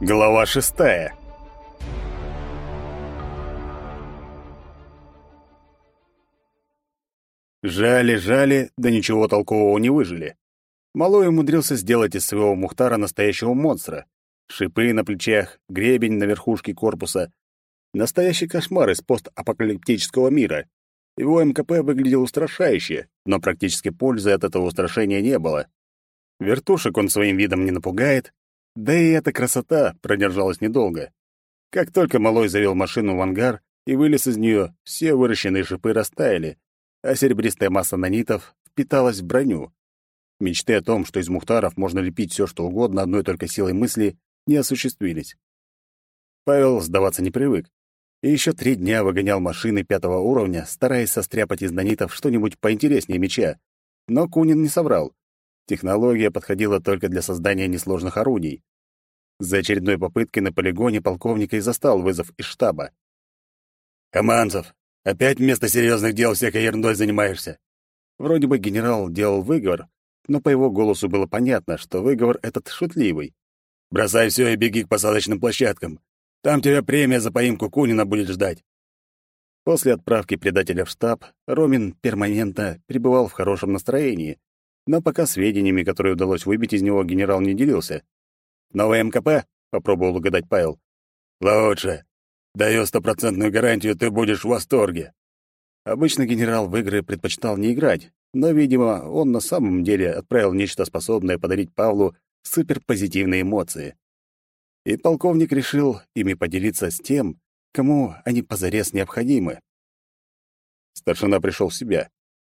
Глава шестая Жали, жали, да ничего толкового не выжили. Малой умудрился сделать из своего Мухтара настоящего монстра. Шипы на плечах, гребень на верхушке корпуса. Настоящий кошмар из постапокалиптического мира. Его МКП выглядел устрашающе, но практически пользы от этого устрашения не было. Вертушек он своим видом не напугает, да и эта красота продержалась недолго. Как только Малой завел машину в ангар и вылез из нее, все выращенные шипы растаяли, а серебристая масса нанитов впиталась в броню. Мечты о том, что из мухтаров можно лепить все, что угодно одной только силой мысли, не осуществились. Павел сдаваться не привык, и еще три дня выгонял машины пятого уровня, стараясь состряпать из нанитов что-нибудь поинтереснее меча. Но Кунин не соврал. Технология подходила только для создания несложных орудий. За очередной попыткой на полигоне полковника и застал вызов из штаба. «Команцев, опять вместо серьезных дел всякой ерундой занимаешься?» Вроде бы генерал делал выговор, но по его голосу было понятно, что выговор этот шутливый. «Бросай все и беги к посадочным площадкам. Там тебя премия за поимку Кунина будет ждать». После отправки предателя в штаб Ромин перманентно пребывал в хорошем настроении, но пока сведениями, которые удалось выбить из него, генерал не делился. «Новый МКП?» — попробовал угадать Павел. «Лучше. Даю стопроцентную гарантию, ты будешь в восторге». Обычно генерал в игры предпочитал не играть, но, видимо, он на самом деле отправил нечто способное подарить Павлу суперпозитивные эмоции. И полковник решил ими поделиться с тем, кому они позарез необходимы. Старшина пришел в себя.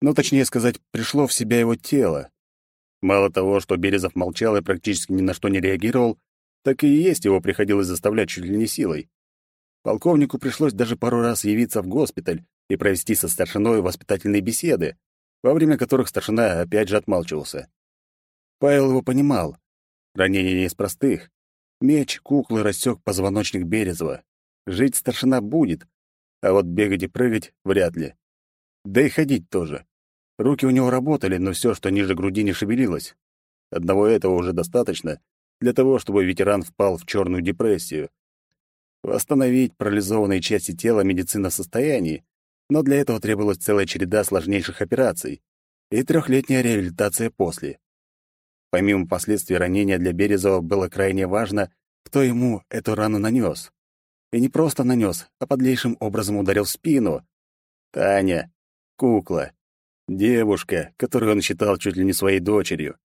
Ну, точнее сказать, пришло в себя его тело. Мало того, что Березов молчал и практически ни на что не реагировал, так и есть его приходилось заставлять чуть ли не силой. Полковнику пришлось даже пару раз явиться в госпиталь и провести со старшиной воспитательные беседы, во время которых старшина опять же отмалчивался. Павел его понимал. Ранение не из простых. Меч куклы рассек позвоночник Березова. Жить старшина будет, а вот бегать и прыгать — вряд ли. Да и ходить тоже. Руки у него работали, но все, что ниже груди, не шевелилось. Одного этого уже достаточно для того, чтобы ветеран впал в черную депрессию. Восстановить парализованные части тела медицина в состоянии, но для этого требовалась целая череда сложнейших операций и трехлетняя реабилитация после. Помимо последствий ранения для Березова было крайне важно, кто ему эту рану нанес. И не просто нанес, а подлейшим образом ударил в спину. Таня, кукла, девушка, которую он считал чуть ли не своей дочерью.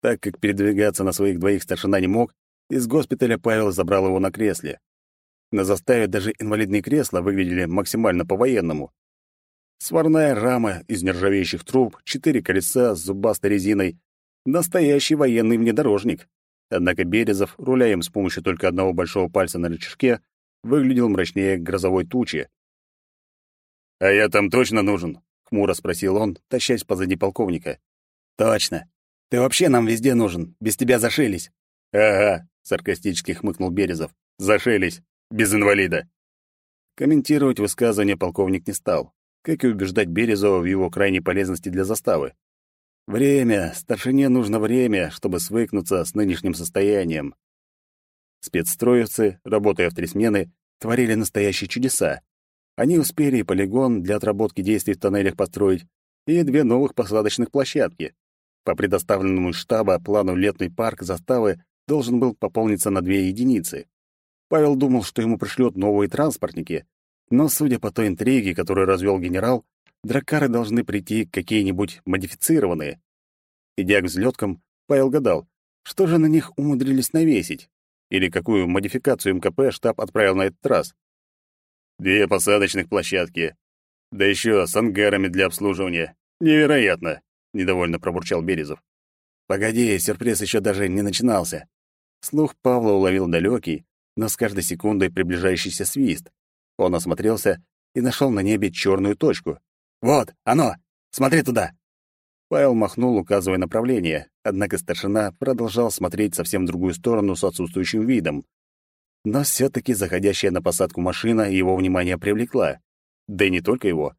Так как передвигаться на своих двоих старшина не мог, из госпиталя Павел забрал его на кресле. На заставе даже инвалидные кресла выглядели максимально по-военному. Сварная рама из нержавеющих труб, четыре колеса с зубастой резиной. Настоящий военный внедорожник. Однако Березов, руля им с помощью только одного большого пальца на рычажке, выглядел мрачнее грозовой тучи. «А я там точно нужен?» — хмуро спросил он, тащась позади полковника. «Точно. Ты вообще нам везде нужен. Без тебя зашились». «Ага», — саркастически хмыкнул Березов. «Зашились без инвалида. Комментировать высказывание полковник не стал, как и убеждать Березова в его крайней полезности для заставы. Время, старшине нужно время, чтобы свыкнуться с нынешним состоянием. Спецстроевцы, работая в три смены, творили настоящие чудеса. Они успели и полигон для отработки действий в тоннелях построить, и две новых посадочных площадки. По предоставленному штаба плану летный парк заставы должен был пополниться на две единицы. Павел думал, что ему пришлют новые транспортники, но, судя по той интриге, которую развел генерал, дракары должны прийти какие-нибудь модифицированные. Идя к взлеткам, Павел гадал, что же на них умудрились навесить, или какую модификацию МКП штаб отправил на этот раз. Две посадочных площадки, да еще с ангарами для обслуживания. Невероятно, недовольно пробурчал Березов. Погоди, сюрприз еще даже не начинался. Слух Павла уловил далекий, но с каждой секундой приближающийся свист. Он осмотрелся и нашел на небе черную точку. «Вот, оно! Смотри туда!» Павел махнул, указывая направление, однако старшина продолжал смотреть совсем в другую сторону с отсутствующим видом. Но все таки заходящая на посадку машина его внимание привлекла. Да и не только его.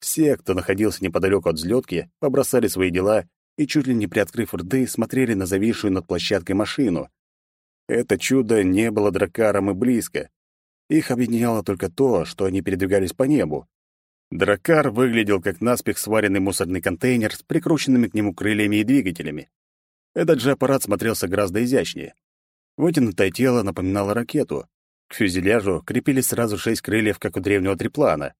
Все, кто находился неподалеку от взлетки, побросали свои дела и, чуть ли не приоткрыв рты, смотрели на зависшую над площадкой машину. Это чудо не было дракаром и близко. Их объединяло только то, что они передвигались по небу. Дракар выглядел как наспех сваренный мусорный контейнер с прикрученными к нему крыльями и двигателями. Этот же аппарат смотрелся гораздо изящнее. Вытянутое тело напоминало ракету. К фюзеляжу крепились сразу шесть крыльев, как у древнего триплана.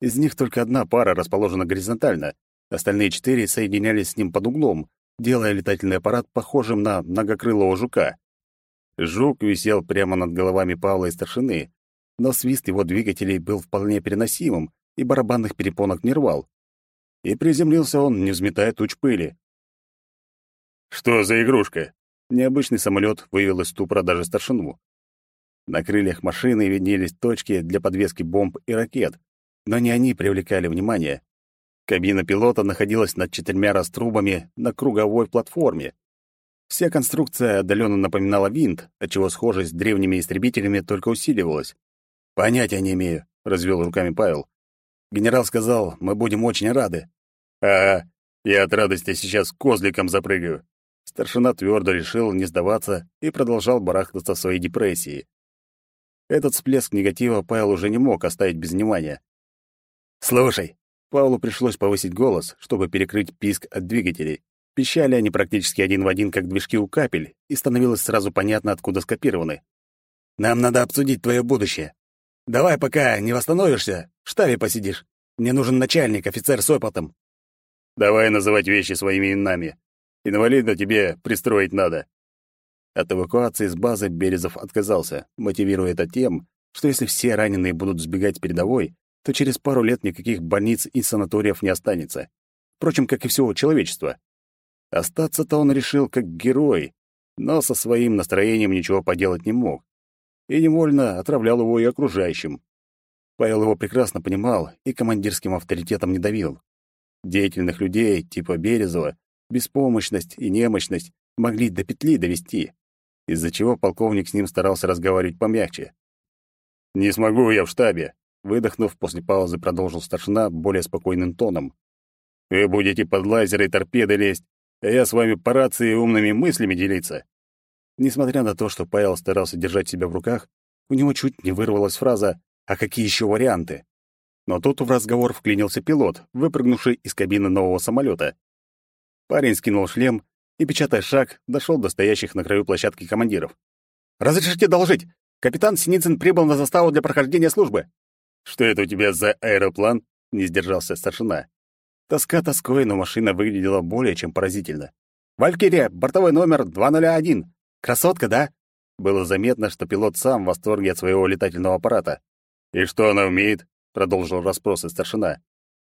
Из них только одна пара расположена горизонтально, остальные четыре соединялись с ним под углом, делая летательный аппарат похожим на многокрылого жука. Жук висел прямо над головами Павла и старшины, но свист его двигателей был вполне переносимым и барабанных перепонок не рвал. И приземлился он, не взметая туч пыли. «Что за игрушка?» Необычный самолет вывел из ступора даже старшину. На крыльях машины виднелись точки для подвески бомб и ракет, но не они привлекали внимание. Кабина пилота находилась над четырьмя раструбами на круговой платформе. Вся конструкция отдаленно напоминала винт, отчего схожесть с древними истребителями только усиливалась. «Понятия не имею», — развел руками Павел. «Генерал сказал, мы будем очень рады». «Ага, я от радости сейчас козликом запрыгаю». Старшина твердо решил не сдаваться и продолжал барахтаться в своей депрессии. Этот всплеск негатива Павел уже не мог оставить без внимания. «Слушай!» Павлу пришлось повысить голос, чтобы перекрыть писк от двигателей. Пищали они практически один в один, как движки у капель, и становилось сразу понятно, откуда скопированы. «Нам надо обсудить твое будущее. Давай, пока не восстановишься, в штабе посидишь. Мне нужен начальник, офицер с опытом». «Давай называть вещи своими именами. Инвалида тебе пристроить надо». От эвакуации с базы Березов отказался, мотивируя это тем, что если все раненые будут сбегать передовой, то через пару лет никаких больниц и санаториев не останется. Впрочем, как и всего человечества. Остаться-то он решил как герой, но со своим настроением ничего поделать не мог. И невольно отравлял его и окружающим. Павел его прекрасно понимал и командирским авторитетом не давил. Деятельных людей, типа Березова, беспомощность и немощность могли до петли довести из-за чего полковник с ним старался разговаривать помягче. «Не смогу я в штабе», — выдохнув после паузы, продолжил старшина более спокойным тоном. «Вы будете под лазеры и торпеды лезть, а я с вами по рации умными мыслями делиться». Несмотря на то, что Павел старался держать себя в руках, у него чуть не вырвалась фраза «А какие еще варианты?». Но тут в разговор вклинился пилот, выпрыгнувший из кабины нового самолета. Парень скинул шлем и, печатая шаг, дошел до стоящих на краю площадки командиров. «Разрешите доложить! Капитан Синицын прибыл на заставу для прохождения службы!» «Что это у тебя за аэроплан?» — не сдержался старшина. Тоска тоской, но машина выглядела более чем поразительно. «Валькирия, бортовой номер 201. Красотка, да?» Было заметно, что пилот сам в восторге от своего летательного аппарата. «И что она умеет?» — продолжил расспросы старшина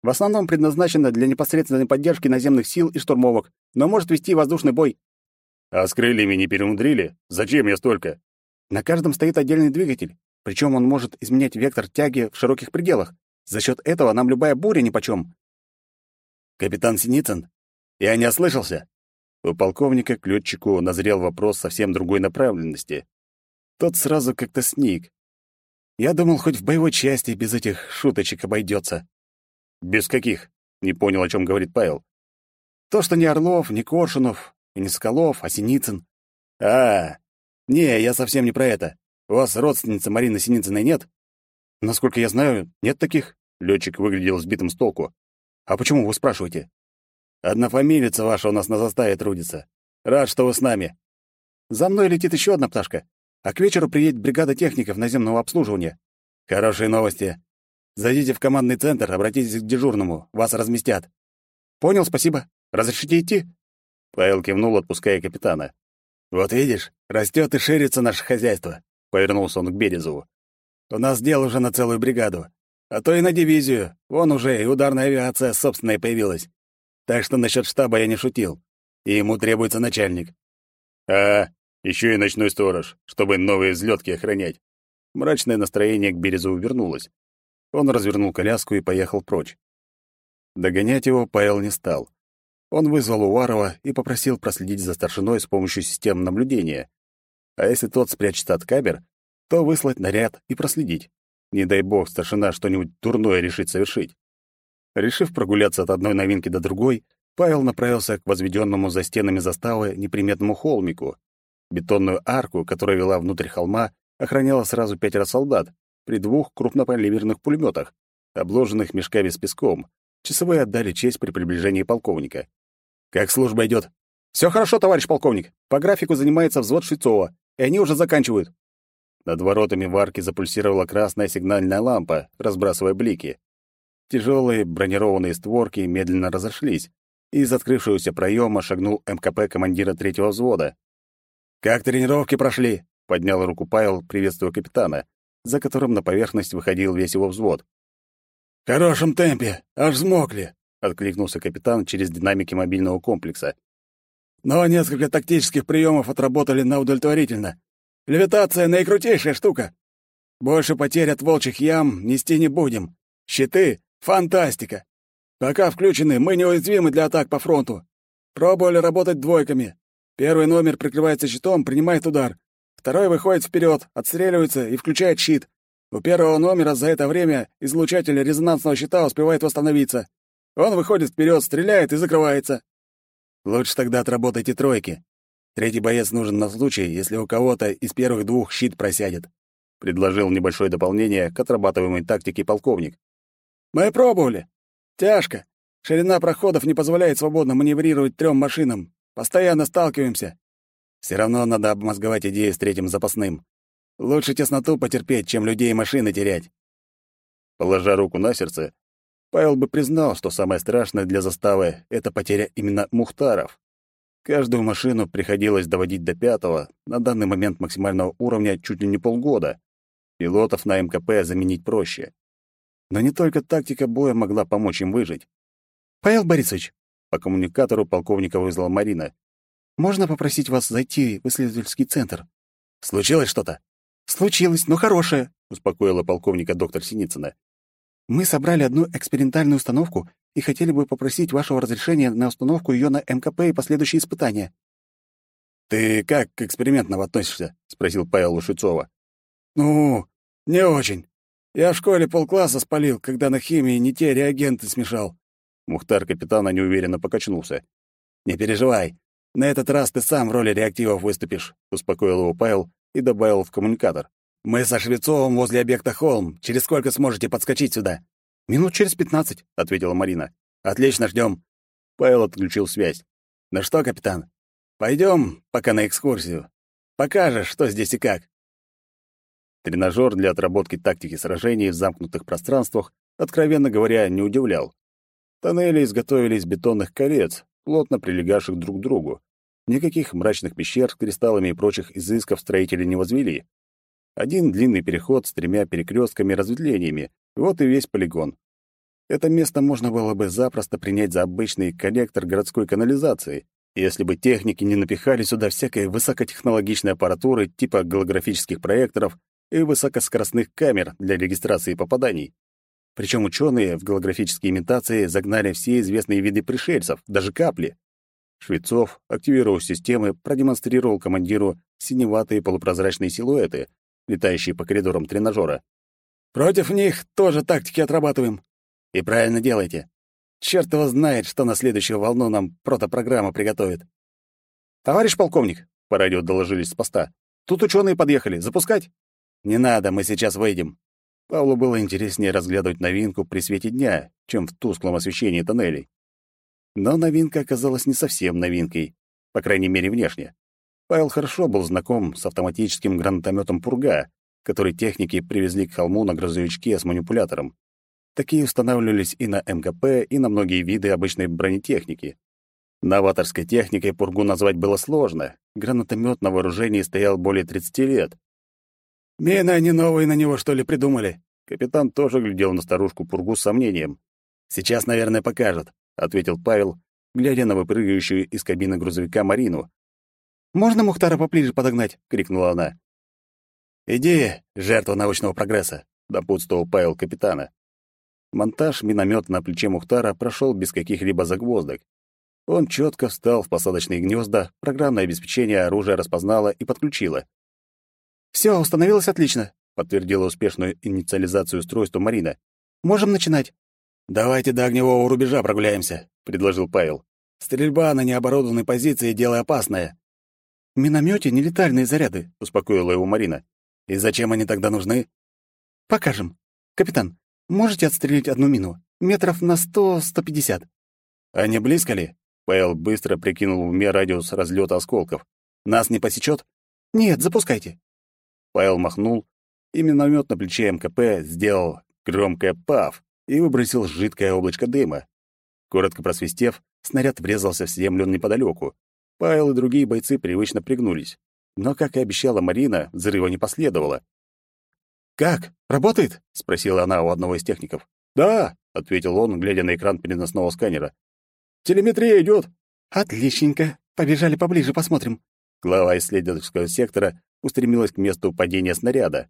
в основном предназначена для непосредственной поддержки наземных сил и штурмовок, но может вести воздушный бой. А с крыльями не перемудрили? Зачем я столько? На каждом стоит отдельный двигатель, причем он может изменять вектор тяги в широких пределах. За счет этого нам любая буря нипочем. Капитан Синицын, я не ослышался. У полковника к летчику назрел вопрос совсем другой направленности. Тот сразу как-то сник. Я думал, хоть в боевой части без этих шуточек обойдется. «Без каких?» — не понял, о чем говорит Павел. «То, что не Орлов, не Коршунов, и не Скалов, а Синицын». «А, не, я совсем не про это. У вас родственницы Марины Синицыной нет?» «Насколько я знаю, нет таких». Летчик выглядел сбитым с толку. «А почему вы спрашиваете?» «Однофамилица ваша у нас на заставе трудится. Рад, что вы с нами». «За мной летит еще одна пташка, а к вечеру приедет бригада техников наземного обслуживания». «Хорошие новости. Зайдите в командный центр, обратитесь к дежурному, вас разместят. Понял, спасибо. Разрешите идти? Павел кивнул, отпуская капитана. Вот видишь, растет и ширится наше хозяйство, повернулся он к Березову. У нас дел уже на целую бригаду, а то и на дивизию. Вон уже и ударная авиация собственная появилась. Так что насчет штаба я не шутил. И ему требуется начальник. А, еще и ночной сторож, чтобы новые взлетки охранять. Мрачное настроение к Березову вернулось. Он развернул коляску и поехал прочь. Догонять его Павел не стал. Он вызвал Уварова и попросил проследить за старшиной с помощью систем наблюдения. А если тот спрячется от камер, то выслать наряд и проследить. Не дай бог старшина что-нибудь дурное решит совершить. Решив прогуляться от одной новинки до другой, Павел направился к возведенному за стенами заставы неприметному холмику. Бетонную арку, которая вела внутрь холма, охраняло сразу пятеро солдат при двух крупнокалиберных пулеметах, обложенных мешками с песком. Часовые отдали честь при приближении полковника. «Как служба идет? Все хорошо, товарищ полковник. По графику занимается взвод Швецова, и они уже заканчивают». Над воротами в арке запульсировала красная сигнальная лампа, разбрасывая блики. Тяжелые бронированные створки медленно разошлись, из открывшегося проема шагнул МКП командира третьего взвода. «Как тренировки прошли?» — поднял руку Павел, приветствуя капитана, за которым на поверхность выходил весь его взвод. «В хорошем темпе, аж взмокли», — откликнулся капитан через динамики мобильного комплекса. «Но несколько тактических приемов отработали на удовлетворительно. Левитация — наикрутейшая штука. Больше потерь от волчьих ям нести не будем. Щиты — фантастика. Пока включены, мы неуязвимы для атак по фронту. Пробовали работать двойками. Первый номер прикрывается щитом, принимает удар. Второй выходит вперед, отстреливается и включает щит. У первого номера за это время излучатель резонансного щита успевает восстановиться. Он выходит вперед, стреляет и закрывается. Лучше тогда отработайте тройки. Третий боец нужен на случай, если у кого-то из первых двух щит просядет», — предложил небольшое дополнение к отрабатываемой тактике полковник. «Мы пробовали. Тяжко. Ширина проходов не позволяет свободно маневрировать трем машинам. Постоянно сталкиваемся. Все равно надо обмозговать идею с третьим запасным. Лучше тесноту потерпеть, чем людей и машины терять». Положа руку на сердце, Павел бы признал, что самое страшное для заставы — это потеря именно Мухтаров. Каждую машину приходилось доводить до пятого, на данный момент максимального уровня чуть ли не полгода. Пилотов на МКП заменить проще. Но не только тактика боя могла помочь им выжить. «Павел Борисович!» — по коммуникатору полковника вызвала Марина. «Можно попросить вас зайти в исследовательский центр?» «Случилось что-то?» «Случилось, но хорошее», — успокоила полковника доктор Синицына. «Мы собрали одну экспериментальную установку и хотели бы попросить вашего разрешения на установку ее на МКП и последующие испытания». «Ты как к экспериментам относишься?» — спросил Павел Лушицова. «Ну, не очень. Я в школе полкласса спалил, когда на химии не те реагенты смешал». Мухтар капитана неуверенно покачнулся. «Не переживай. На этот раз ты сам в роли реактивов выступишь», — успокоил его Павел и добавил в коммуникатор. «Мы со Швецовым возле объекта Холм. Через сколько сможете подскочить сюда?» «Минут через пятнадцать», — ответила Марина. «Отлично, ждем. Павел отключил связь. «Ну что, капитан, пойдем пока на экскурсию. Покажешь, что здесь и как». Тренажер для отработки тактики сражений в замкнутых пространствах, откровенно говоря, не удивлял. Тоннели изготовили из бетонных колец, плотно прилегавших друг к другу. Никаких мрачных пещер с кристаллами и прочих изысков строители не возвели. Один длинный переход с тремя перекрестками-разветвлениями, вот и весь полигон. Это место можно было бы запросто принять за обычный коллектор городской канализации, если бы техники не напихали сюда всякой высокотехнологичной аппаратуры типа голографических проекторов и высокоскоростных камер для регистрации попаданий. Причем ученые в голографические имитации загнали все известные виды пришельцев, даже капли. Швецов, активировав системы, продемонстрировал командиру синеватые полупрозрачные силуэты, летающие по коридорам тренажера. Против них тоже тактики отрабатываем. И правильно делаете. Черт его знает, что на следующую волну нам протопрограмма приготовит. Товарищ полковник, по радио доложились с поста. Тут ученые подъехали. Запускать? Не надо, мы сейчас выйдем. Павлу было интереснее разглядывать новинку при свете дня, чем в тусклом освещении тоннелей. Но новинка оказалась не совсем новинкой, по крайней мере, внешне. Павел хорошо был знаком с автоматическим гранатометом «Пурга», который техники привезли к холму на грузовичке с манипулятором. Такие устанавливались и на МКП, и на многие виды обычной бронетехники. Новаторской техникой пургу назвать было сложно. Гранатомет на вооружении стоял более 30 лет. «Мины они новые на него, что ли, придумали?» Капитан тоже глядел на старушку пургу с сомнением. «Сейчас, наверное, покажут», — ответил Павел, глядя на выпрыгающую из кабины грузовика Марину. «Можно Мухтара поближе подогнать?» — крикнула она. «Иди, жертва научного прогресса», — допутствовал Павел капитана. Монтаж миномета на плече Мухтара прошел без каких-либо загвоздок. Он четко встал в посадочные гнезда, программное обеспечение оружия распознало и подключило. «Все, установилось отлично», — подтвердила успешную инициализацию устройства Марина. «Можем начинать». «Давайте до огневого рубежа прогуляемся», — предложил Павел. «Стрельба на необорудованной позиции — дело опасное». «В миномёте нелетальные заряды», — успокоила его Марина. «И зачем они тогда нужны?» «Покажем. Капитан, можете отстрелить одну мину? Метров на сто-сто пятьдесят». «А не близко ли?» Павел быстро прикинул в уме радиус разлета осколков. «Нас не посечет?» «Нет, запускайте». Павел махнул, и миномет на плече МКП сделал громкое «пав» и выбросил жидкое облачко дыма. Коротко просвистев, снаряд врезался в землю неподалеку. Павел и другие бойцы привычно пригнулись. Но, как и обещала Марина, взрыва не последовало. «Как? Работает?» — спросила она у одного из техников. «Да», — ответил он, глядя на экран переносного сканера. «Телеметрия идет. «Отличненько. Побежали поближе, посмотрим». Глава исследовательского сектора устремилась к месту падения снаряда.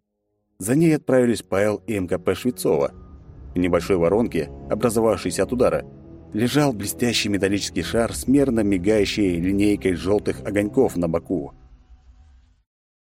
За ней отправились Павел и МКП Швецова. В небольшой воронке, образовавшейся от удара, лежал блестящий металлический шар с мерно мигающей линейкой желтых огоньков на боку.